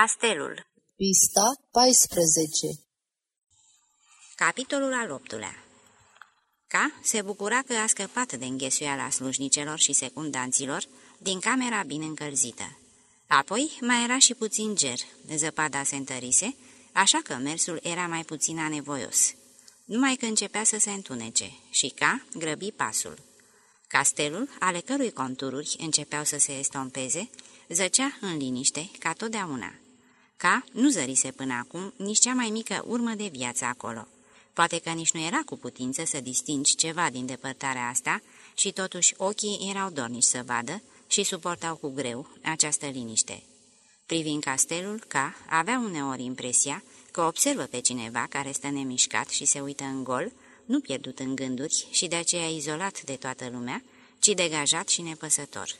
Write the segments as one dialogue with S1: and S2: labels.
S1: Castelul
S2: Pista 14
S1: Capitolul al optulea Ca se bucura că a scăpat de înghesuiala slujnicelor și secundanților din camera bine încălzită. Apoi mai era și puțin ger, zăpada se întărise, așa că mersul era mai puțin anevoios. Numai că începea să se întunece și ca grăbi pasul. Castelul, ale cărui contururi începeau să se estompeze, zăcea în liniște, ca totdeauna. Ca nu zărise până acum nici cea mai mică urmă de viață acolo. Poate că nici nu era cu putință să distingi ceva din depărtarea asta și totuși ochii erau dornici să vadă și suportau cu greu această liniște. Privind castelul, ca avea uneori impresia că observă pe cineva care stă nemișcat și se uită în gol, nu pierdut în gânduri și de aceea izolat de toată lumea, ci degajat și nepăsător.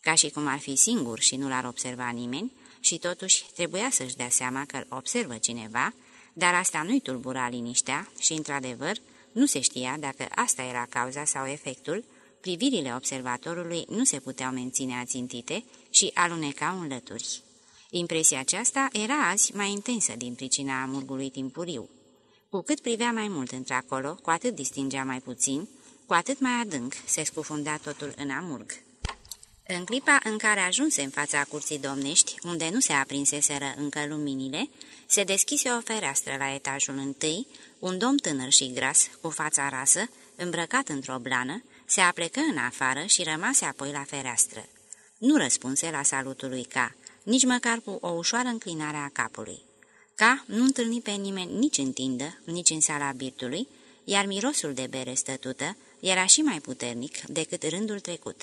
S1: Ca și cum ar fi singur și nu l-ar observa nimeni, și totuși trebuia să-și dea seama că îl observă cineva, dar asta nu-i tulbura liniștea și, într-adevăr, nu se știa dacă asta era cauza sau efectul, privirile observatorului nu se puteau menține ațintite și alunecau în lături. Impresia aceasta era azi mai intensă din pricina amurgului timpuriu. Cu cât privea mai mult într-acolo, cu atât distingea mai puțin, cu atât mai adânc se scufunda totul în amurg. În clipa în care ajunse în fața curții domnești, unde nu se aprinseseră încă luminile, se deschise o fereastră la etajul întâi, un domn tânăr și gras, cu fața rasă, îmbrăcat într-o blană, se aplecă în afară și rămase apoi la fereastră. Nu răspunse la salutul lui Ca, nici măcar cu o ușoară înclinare a capului. Ca nu întâlni pe nimeni nici în tindă, nici în sala birtului, iar mirosul de bere stătută era și mai puternic decât rândul trecut.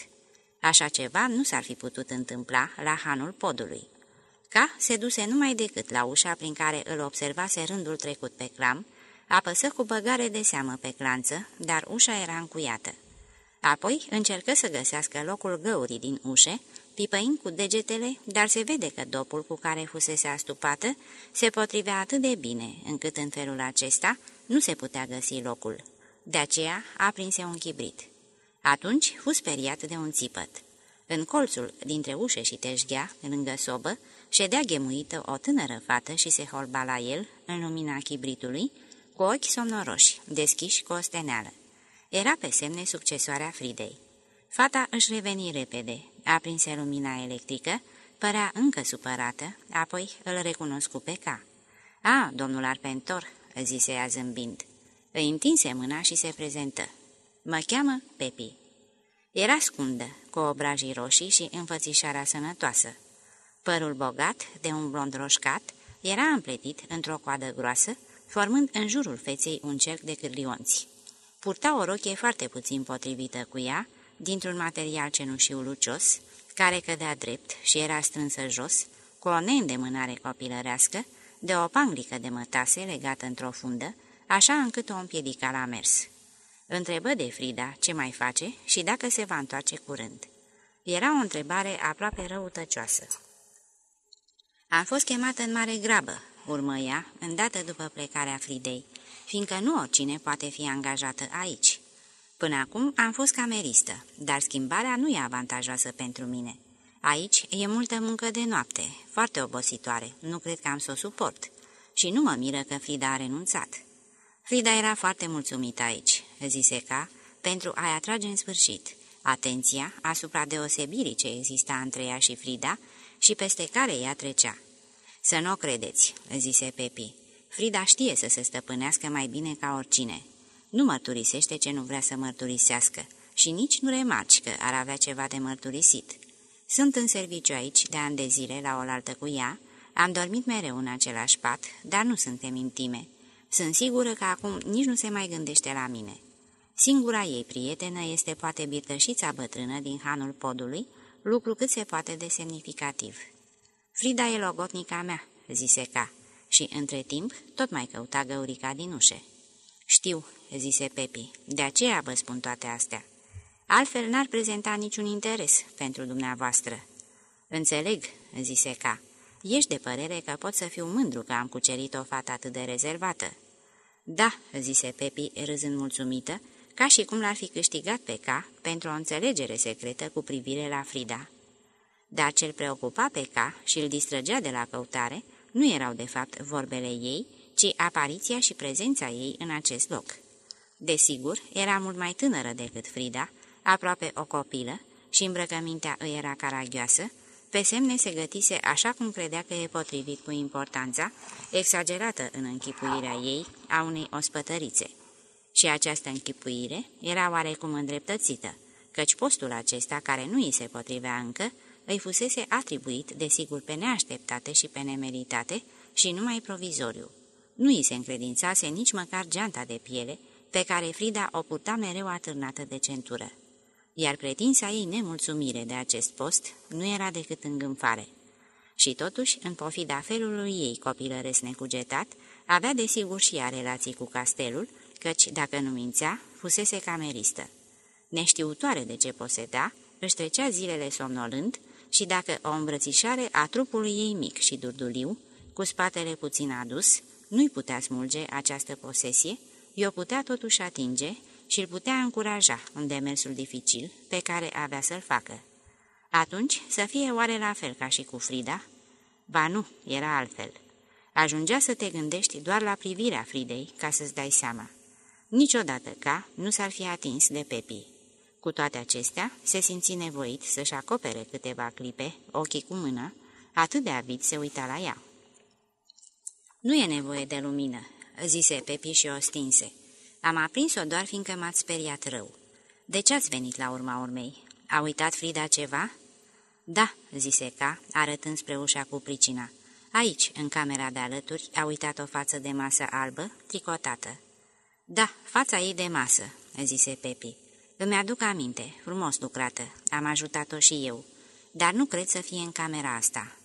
S1: Așa ceva nu s-ar fi putut întâmpla la hanul podului. Ca se duse numai decât la ușa prin care îl observase rândul trecut pe clam, apăsă cu băgare de seamă pe clanță, dar ușa era încuiată. Apoi încercă să găsească locul găurii din ușe, pipăind cu degetele, dar se vede că dopul cu care fusese astupată se potrivea atât de bine, încât în felul acesta nu se putea găsi locul. De aceea aprinse un chibrit. Atunci fu speriat de un țipăt. În colțul dintre ușe și teșghea, lângă sobă, ședea ghemuită o tânără fată și se holba la el, în lumina chibritului, cu ochi somnoroși, deschiși cu o steneală. Era pe semne succesoarea Fridei. Fata își reveni repede, aprinse lumina electrică, părea încă supărată, apoi îl recunoscu pe ca. A, domnul Arpentor," zise ea zâmbind. Îi întinse mâna și se prezentă. Mă cheamă Pepi." Era scundă, cu obrajii roșii și înfățișarea sănătoasă. Părul bogat, de un blond roșcat, era împletit într-o coadă groasă, formând în jurul feței un cerc de cârlionți. Purta o rochie foarte puțin potrivită cu ea, dintr-un material cenușiu lucios, care cădea drept și era strânsă jos, cu o neîndemânare copilărească, de o panglică de mătase legată într-o fundă, așa încât o împiedica la mers. Întrebă de Frida ce mai face și dacă se va întoarce curând. Era o întrebare aproape răutăcioasă. Am fost chemată în mare grabă, urmă ea, îndată după plecarea Fridei, fiindcă nu oricine poate fi angajată aici. Până acum am fost cameristă, dar schimbarea nu e avantajoasă pentru mine. Aici e multă muncă de noapte, foarte obositoare, nu cred că am să o suport. Și nu mă miră că Frida a renunțat. Frida era foarte mulțumită aici, zise ca, pentru a-i atrage în sfârșit atenția asupra deosebirii ce exista între ea și Frida și peste care ea trecea. Să nu o credeți, zise Pepi. Frida știe să se stăpânească mai bine ca oricine. Nu mărturisește ce nu vrea să mărturisească și nici nu remarci că ar avea ceva de mărturisit. Sunt în serviciu aici de ani de zile la oaltă cu ea, am dormit mereu în același pat, dar nu suntem intime. Sunt sigură că acum nici nu se mai gândește la mine. Singura ei prietenă este poate birtășița bătrână din hanul podului, lucru cât se poate de semnificativ. Frida e logotnica mea, zise ca, și, între timp, tot mai căuta găurica din ușe. Știu, zise Pepi, de aceea vă spun toate astea. Altfel n-ar prezenta niciun interes pentru dumneavoastră. Înțeleg, zise ca. Ești de părere că pot să fiu mândru că am cucerit o fată atât de rezervată. Da, zise Pepi, râzând mulțumită, ca și cum l-ar fi câștigat pe ca pentru o înțelegere secretă cu privire la Frida. Dar ce-l preocupa pe ca și îl distrăgea de la căutare nu erau de fapt vorbele ei, ci apariția și prezența ei în acest loc. Desigur, era mult mai tânără decât Frida, aproape o copilă, și îmbrăcămintea îi era caragioasă, pe semne se gătise așa cum credea că e potrivit cu importanța, exagerată în închipuirea ei, a unei ospătărițe. Și această închipuire era oarecum îndreptățită, căci postul acesta, care nu îi se potrivea încă, îi fusese atribuit, desigur, pe neașteptate și pe nemeritate și numai provizoriu. Nu îi se încredințase nici măcar geanta de piele, pe care Frida o purta mereu atârnată de centură. Iar pretinsa ei nemulțumire de acest post nu era decât îngânfare. Și totuși, în pofida felului ei copilăresc necugetat, avea desigur și ea relații cu castelul, căci, dacă nu mințea, fusese cameristă. Neștiutoare de ce poseda, își trecea zilele somnolând și dacă o îmbrățișare a trupului ei mic și durduliu, cu spatele puțin adus, nu-i putea smulge această posesie, i-o putea totuși atinge și îl putea încuraja în demersul dificil pe care avea să-l facă. Atunci să fie oare la fel ca și cu Frida? Ba nu, era altfel. Ajungea să te gândești doar la privirea Fridei ca să-ți dai seama. Niciodată ca nu s-ar fi atins de Pepi. Cu toate acestea, se simți nevoit să-și acopere câteva clipe, ochii cu mână, atât de avid se uita la ea. Nu e nevoie de lumină," zise Pepi și o stinse. Am aprins-o doar fiindcă m-ați speriat rău. De ce ați venit la urma urmei? A uitat Frida ceva?" Da," zise ca, arătând spre ușa cu pricina. Aici, în camera de alături, a uitat o față de masă albă, tricotată. Da, fața ei de masă," zise Pepi. Îmi aduc aminte, frumos lucrată, am ajutat-o și eu, dar nu cred să fie în camera asta."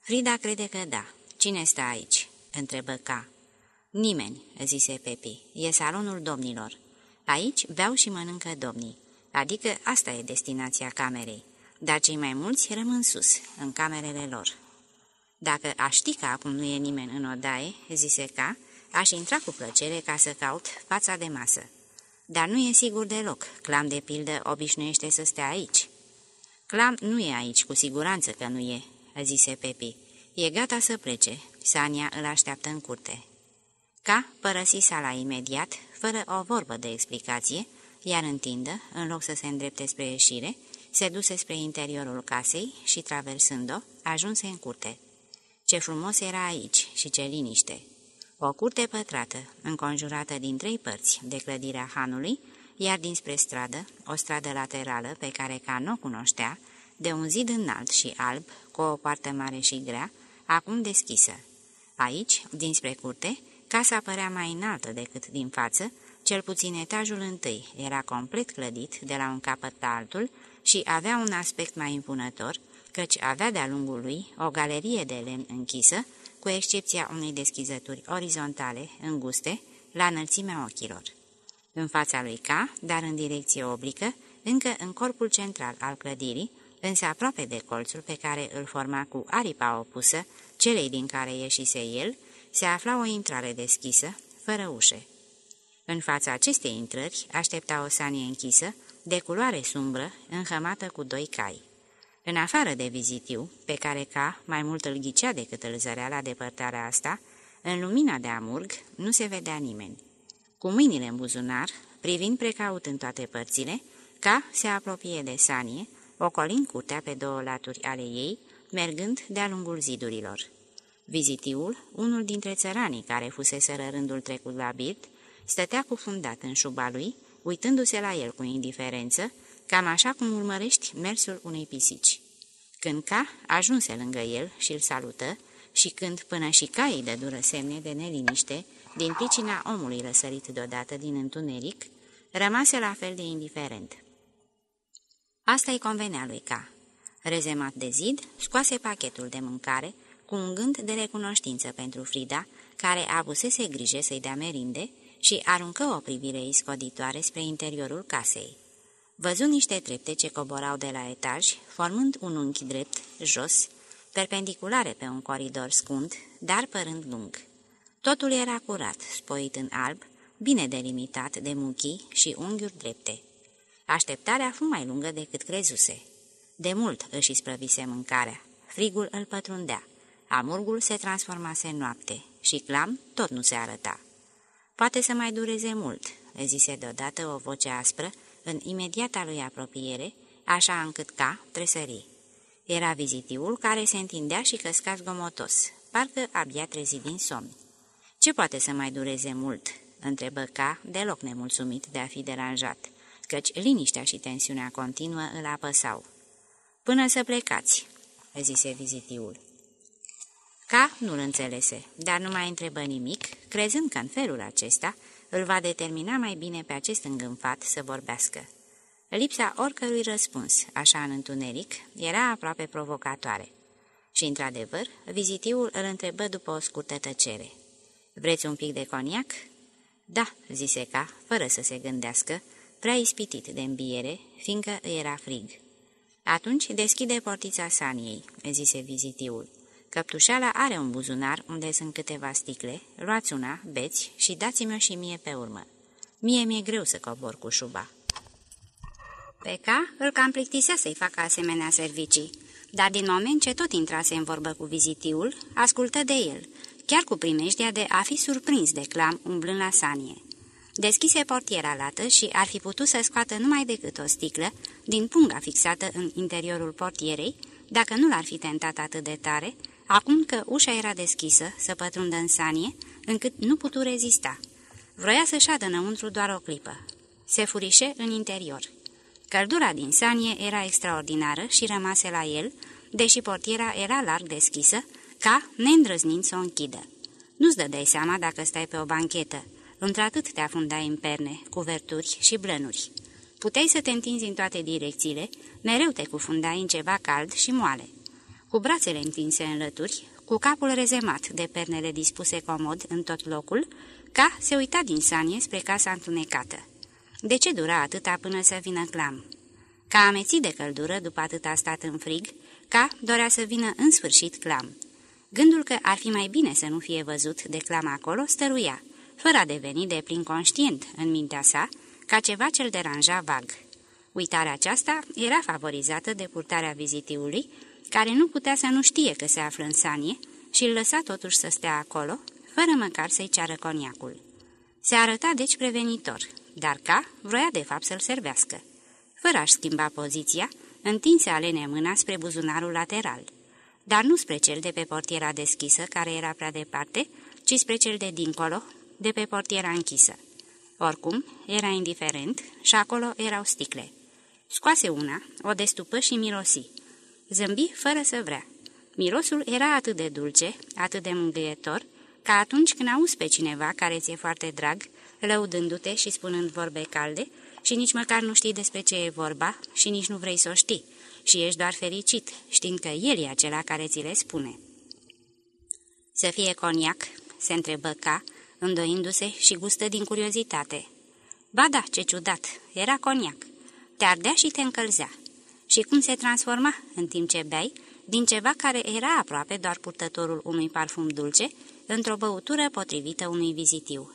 S1: Frida crede că da. Cine stă aici?" întrebă ca. Nimeni," zise Pepi, e salonul domnilor. Aici beau și mănâncă domnii, adică asta e destinația camerei, dar cei mai mulți rămân sus, în camerele lor." Dacă aș ști că acum nu e nimeni în odaie," zise ca, aș intra cu plăcere ca să caut fața de masă. Dar nu e sigur deloc, Clam de pildă obișnuiește să stea aici." Clam nu e aici, cu siguranță că nu e," zise Pepi. E gata să plece, Sania îl așteaptă în curte." Ca părăsi sala imediat, fără o vorbă de explicație, iar întindă, în loc să se îndrepte spre ieșire, se duse spre interiorul casei și, traversând-o, ajunse în curte. Ce frumos era aici și ce liniște! O curte pătrată, înconjurată din trei părți de clădirea hanului, iar dinspre stradă, o stradă laterală pe care ca nu o cunoștea, de un zid înalt și alb, cu o poartă mare și grea, acum deschisă. Aici, dinspre curte, casa părea mai înaltă decât din față, cel puțin etajul întâi era complet clădit de la un capăt la altul și avea un aspect mai impunător, căci avea de-a lungul lui o galerie de lemn închisă, cu excepția unei deschizături orizontale, înguste, la înălțimea ochilor. În fața lui K, dar în direcție oblică, încă în corpul central al clădirii, însă aproape de colțul pe care îl forma cu aripa opusă, celei din care ieșise el, se afla o intrare deschisă, fără ușe. În fața acestei intrări aștepta o sanie închisă, de culoare sumbră, înhămată cu doi cai. În afară de vizitiu, pe care ca mai mult îl ghicea decât îl zărea la depărtarea asta, în lumina de amurg nu se vedea nimeni. Cu mâinile în buzunar, privind precaut în toate părțile, ca se apropie de sanie, ocolind curtea pe două laturi ale ei, mergând de-a lungul zidurilor. Vizitiul, unul dintre țăranii care fusese rândul trecut la birt, stătea cufundat în șuba lui, uitându-se la el cu indiferență, cam așa cum urmărești mersul unei pisici. Când ca ajunse lângă el și îl salută, și când până și caii de dură semne de neliniște, din pricina omului răsărit deodată din întuneric, rămase la fel de indiferent. Asta-i convenea lui Ca. Rezemat de zid, scoase pachetul de mâncare, cu un gând de recunoștință pentru Frida, care avusese grijă să-i dea merinde, și aruncă o privire iscoditoare spre interiorul casei. Văzu niște trepte ce coborau de la etaj, formând un unchi drept, jos, perpendiculare pe un coridor scund, dar părând lung. Totul era curat, spoit în alb, bine delimitat de muchii și unghiuri drepte. Așteptarea fu mai lungă decât crezuse. De mult își isprăvise mâncarea. Frigul îl pătrundea. Amurgul se transformase în noapte și Clam tot nu se arăta. Poate să mai dureze mult, zise deodată o voce aspră în imediata lui apropiere, așa încât ca tresări. Era vizitiul care se întindea și căsca zgomotos, parcă abia trezit din somn. Ce poate să mai dureze mult?" întrebă ca, deloc nemulțumit de a fi deranjat, căci liniștea și tensiunea continuă îl apăsau. Până să plecați," zise vizitiul. Ca nu-l înțelese, dar nu mai întrebă nimic, crezând că în felul acesta îl va determina mai bine pe acest îngânfat să vorbească. Lipsa oricărui răspuns, așa în întuneric, era aproape provocatoare. Și, într-adevăr, vizitiul îl întrebă după o scurtă tăcere. Vreți un pic de coniac?" Da," zise ca, fără să se gândească, prea ispitit de îmbiere, fiindcă era frig. Atunci deschide portița saniei," zise vizitiul. Căptușala are un buzunar unde sunt câteva sticle, luați una, beți și dați-mi-o și mie pe urmă. Mie mi-e greu să cobor cu șuba." Pe ca îl cam plictisea să-i facă asemenea servicii, dar din moment ce tot intrase în vorbă cu vizitiul, ascultă de el, chiar cu primejdea de a fi surprins de clam umblând la sanie. Deschise portiera lată și ar fi putut să scoată numai decât o sticlă din punga fixată în interiorul portierei, dacă nu l-ar fi tentat atât de tare, acum că ușa era deschisă să pătrundă în sanie, încât nu putu rezista. Vroia să șadă înăuntru doar o clipă. Se furișe în interior. Căldura din sanie era extraordinară și rămase la el, deși portiera era larg deschisă, ca neîndrăznind să o închidă. Nu-ți dădeai seama dacă stai pe o banchetă, într-atât te afundai în perne, cuverturi și blănuri. Puteai să te întinzi în toate direcțiile, mereu te cufundai în ceva cald și moale. Cu brațele întinse în lături, cu capul rezemat de pernele dispuse comod în tot locul, ca se uita din sanie spre casa întunecată. De ce dura atâta până să vină clam? Ca amețit de căldură după atât a stat în frig, ca dorea să vină în sfârșit clam. Gândul că ar fi mai bine să nu fie văzut de clam acolo stăruia, fără a deveni de plin conștient în mintea sa, ca ceva ce-l deranja vag. Uitarea aceasta era favorizată de purtarea vizitiului, care nu putea să nu știe că se află în sanie și îl lăsa totuși să stea acolo, fără măcar să-i ceară coniacul. Se arăta deci prevenitor, dar ca vroia de fapt să-l servească. Fără a-și schimba poziția, întinse alene mâna spre buzunarul lateral, dar nu spre cel de pe portiera deschisă, care era prea departe, ci spre cel de dincolo, de pe portiera închisă. Oricum, era indiferent și acolo erau sticle. Scoase una, o destupă și mirosi. Zâmbi fără să vrea. Mirosul era atât de dulce, atât de mângâietor, ca atunci când auzi pe cineva care ți-e foarte drag, lăudându-te și spunând vorbe calde, și nici măcar nu știi despre ce e vorba și nici nu vrei să o știi, și ești doar fericit, știind că el e acela care ți le spune. Să fie coniac?" se întrebă ca, îndoindu-se și gustă din curiozitate. Ba da, ce ciudat, era coniac. Te ardea și te încălzea. Și cum se transforma în timp ce beai, din ceva care era aproape doar purtătorul unui parfum dulce, într-o băutură potrivită unui vizitiu.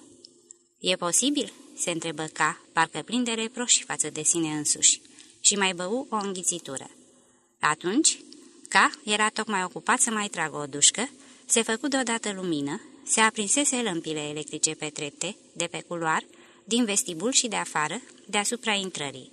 S1: E posibil?" se întrebă ca, parcă plin de reproși față de sine însuși, și mai bău o înghițitură. Atunci, ca era tocmai ocupat să mai tragă o dușcă, se făcu deodată lumină, se aprinsese lămpile electrice pe trepte, de pe culoar, din vestibul și de afară, deasupra intrării.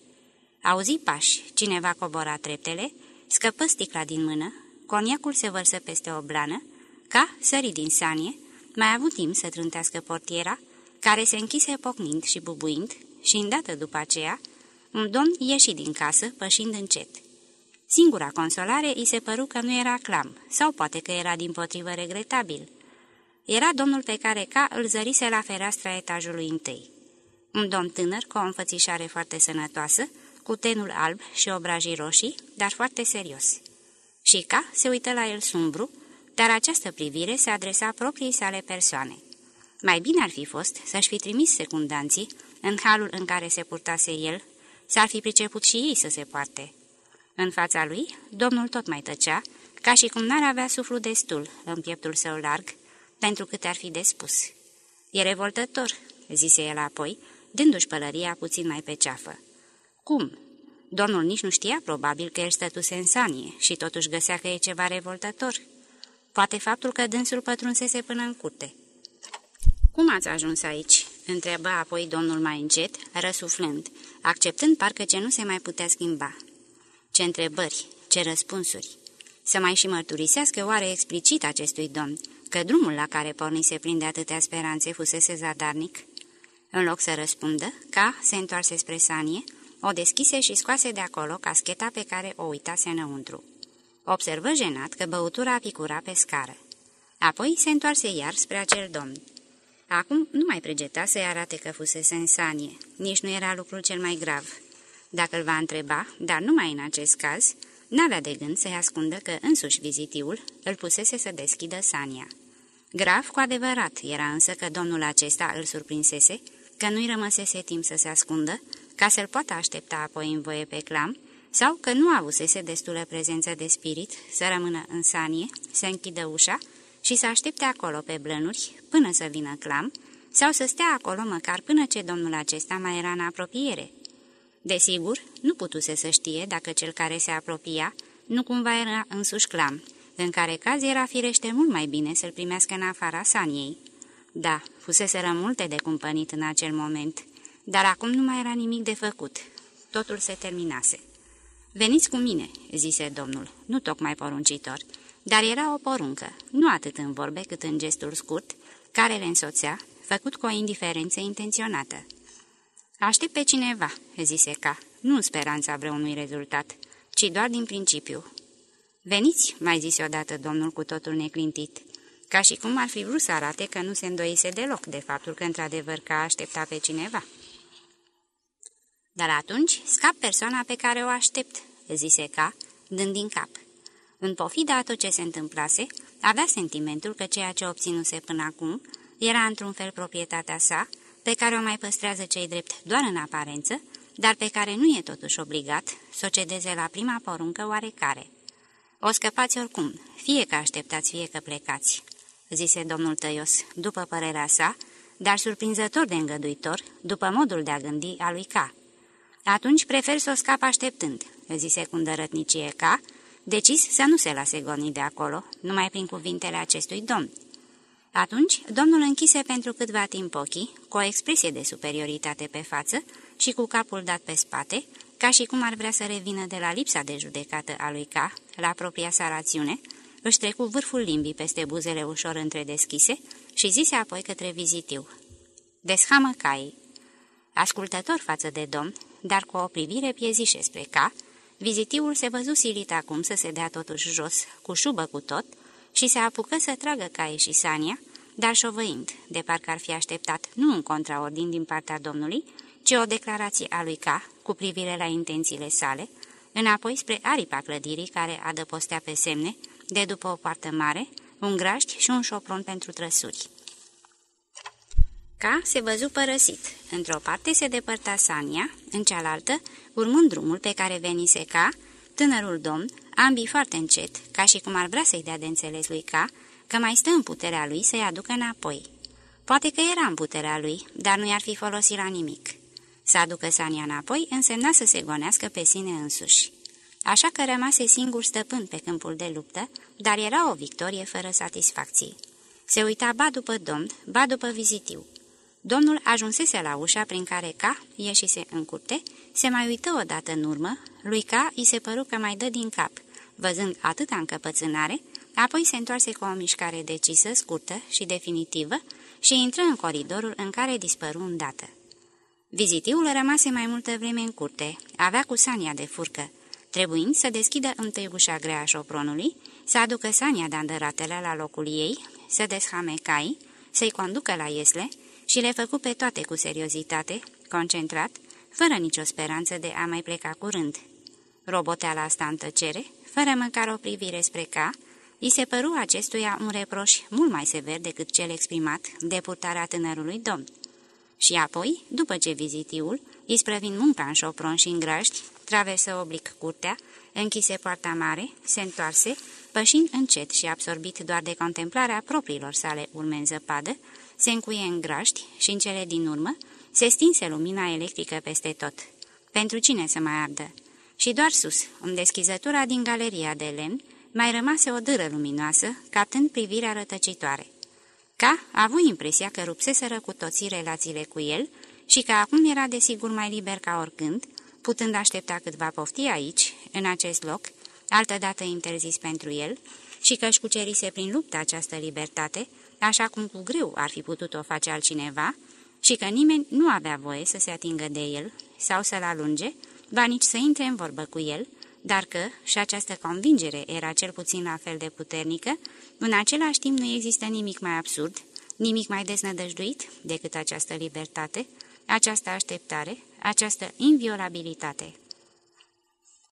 S1: Auzi pași, cineva cobora treptele, scăpă sticla din mână, coniacul se vărsă peste o blană, ca, sări din sanie, mai avut timp să trântească portiera, care se închise pocnind și bubuind, și îndată după aceea, un domn ieși din casă, pășind încet. Singura consolare îi se păru că nu era clam, sau poate că era din potrivă regretabil. Era domnul pe care ca îl zărise la fereastra etajului întâi. Un domn tânăr cu o înfățișare foarte sănătoasă, cu tenul alb și obrajii roșii, dar foarte serios. Și ca se uită la el sumbru, dar această privire se adresa propriei sale persoane. Mai bine ar fi fost să-și fi trimis secundanții în halul în care se purtase el, s-ar fi priceput și ei să se poarte. În fața lui, domnul tot mai tăcea, ca și cum n-ar avea suflu destul în pieptul său larg, pentru cât ar fi de spus. E revoltător," zise el apoi, dându-și pălăria puțin mai pe ceafă. Cum? Domnul nici nu știa probabil că el stătuse în sanie și totuși găsea că e ceva revoltător. Poate faptul că dânsul pătrunsese până în curte. Cum ați ajuns aici?" întrebă apoi domnul mai încet, răsuflând, acceptând parcă ce nu se mai putea schimba. Ce întrebări, ce răspunsuri! Să mai și mărturisească oare explicit acestui domn că drumul la care pornise plin de atâtea speranțe fusese zadarnic? În loc să răspundă, ca se întoarse spre sanie, o deschise și scoase de acolo cascheta pe care o uitase înăuntru. Observă jenat că băutura picura pe scară. Apoi se întoarse iar spre acel domn. Acum nu mai pregeta să-i arate că fusese în sanie, nici nu era lucrul cel mai grav. Dacă îl va întreba, dar numai în acest caz, n-avea de gând să-i ascundă că însuși vizitiul îl pusese să deschidă sania. Grav cu adevărat era însă că domnul acesta îl surprinsese, că nu-i rămăsese timp să se ascundă, ca să-l poată aștepta apoi în voie pe clam, sau că nu avusese destulă prezență de spirit să rămână în sanie, să închidă ușa și să aștepte acolo pe blănuri până să vină clam, sau să stea acolo măcar până ce domnul acesta mai era în apropiere. Desigur, nu putuse să știe dacă cel care se apropia nu cumva era însuși clam, în care caz era firește mult mai bine să-l primească în afara saniei. Da, fuseseră multe de cumpănit în acel moment, dar acum nu mai era nimic de făcut. Totul se terminase. Veniți cu mine," zise domnul, nu tocmai poruncitor, dar era o poruncă, nu atât în vorbe cât în gestul scurt, care le însoțea, făcut cu o indiferență intenționată. Aștept pe cineva," zise ca, nu în speranța vreunui rezultat, ci doar din principiu. Veniți," mai zise odată domnul cu totul neclintit, ca și cum ar fi vrut să arate că nu se îndoise deloc de faptul că într-adevăr că aștepta pe cineva. Dar atunci scap persoana pe care o aștept," zise ca, dând din cap. În pofida a tot ce se întâmplase, avea sentimentul că ceea ce obținuse până acum era într-un fel proprietatea sa, pe care o mai păstrează cei drept doar în aparență, dar pe care nu e totuși obligat să o cedeze la prima poruncă oarecare. O scăpați oricum, fie că așteptați, fie că plecați," zise domnul Tăios, după părerea sa, dar surprinzător de îngăduitor, după modul de a gândi a lui Ca. Atunci prefer să o scap așteptând," zise cu îndărătnicie Ca, decis să nu se lase goni de acolo, numai prin cuvintele acestui domn. Atunci, domnul închise pentru câtva timp ochii, cu o expresie de superioritate pe față și cu capul dat pe spate, ca și cum ar vrea să revină de la lipsa de judecată a lui K la propria sa rațiune, își trecu vârful limbii peste buzele ușor întredeschise și zise apoi către vizitiu. Deshamă caii. Ascultător față de domn, dar cu o privire piezișe spre K, Vizitiul se văzu silit acum să se dea totuși jos, cu șubă cu tot, și se apucă să tragă caie și Sania, dar șovăind, de parcă ar fi așteptat nu un contraordin din partea domnului, ci o declarație a lui K cu privire la intențiile sale, înapoi spre aripa clădirii care adăpostea pe semne, de după o poartă mare, un graști și un șopron pentru trăsuri. Ca se văzu părăsit. Într-o parte se depărta Sania, în cealaltă, urmând drumul pe care venise Ca, tânărul domn, ambii foarte încet, ca și cum ar vrea să-i dea de înțeles lui Ca, că mai stă în puterea lui să-i aducă înapoi. Poate că era în puterea lui, dar nu i-ar fi folosit la nimic. Să aducă Sania înapoi însemna să se gonească pe sine însuși. Așa că rămase singur stăpân pe câmpul de luptă, dar era o victorie fără satisfacții. Se uita ba după domn, ba după vizitiu. Domnul ajunsese la ușa prin care Ca ieșise în curte, se mai uită odată în urmă, lui Ca îi se păru că mai dă din cap, văzând atâta încăpățânare, apoi se întoarse cu o mișcare decisă, scurtă și definitivă și intră în coridorul în care dispăru îndată. Vizitiul rămase mai multă vreme în curte, avea cu Sania de furcă, trebuind să deschidă întâi ușa grea a șopronului, să aducă Sania de la locul ei, să deshame cai, să-i conducă la iesle, și le făcu pe toate cu seriozitate, concentrat, fără nicio speranță de a mai pleca curând. Roboteala asta în tăcere, fără măcar o privire spre ca, îi se păru acestuia un reproș mult mai sever decât cel exprimat de purtarea tânărului domn. Și apoi, după ce vizitiul, isprăvind munca în șopron și în graști, traversă oblic curtea, închise poarta mare, se întoarse, pășind încet și absorbit doar de contemplarea propriilor sale urme în zăpadă, se încuie în graști și în cele din urmă se stinse lumina electrică peste tot. Pentru cine să mai ardă? Și doar sus, în deschizătura din galeria de lemn, mai rămase o dâră luminoasă, captând privirea rătăcitoare. Ca a avut impresia că rupseseră cu toții relațiile cu el și că acum era desigur mai liber ca oricând, putând aștepta cât va pofti aici, în acest loc, altădată interzis pentru el, și că își cucerise prin luptă această libertate, așa cum cu greu ar fi putut o face altcineva, și că nimeni nu avea voie să se atingă de el sau să-l alunge, ba nici să intre în vorbă cu el, dar că, și această convingere era cel puțin la fel de puternică, în același timp nu există nimic mai absurd, nimic mai deznădăjduit decât această libertate, această așteptare, această inviolabilitate.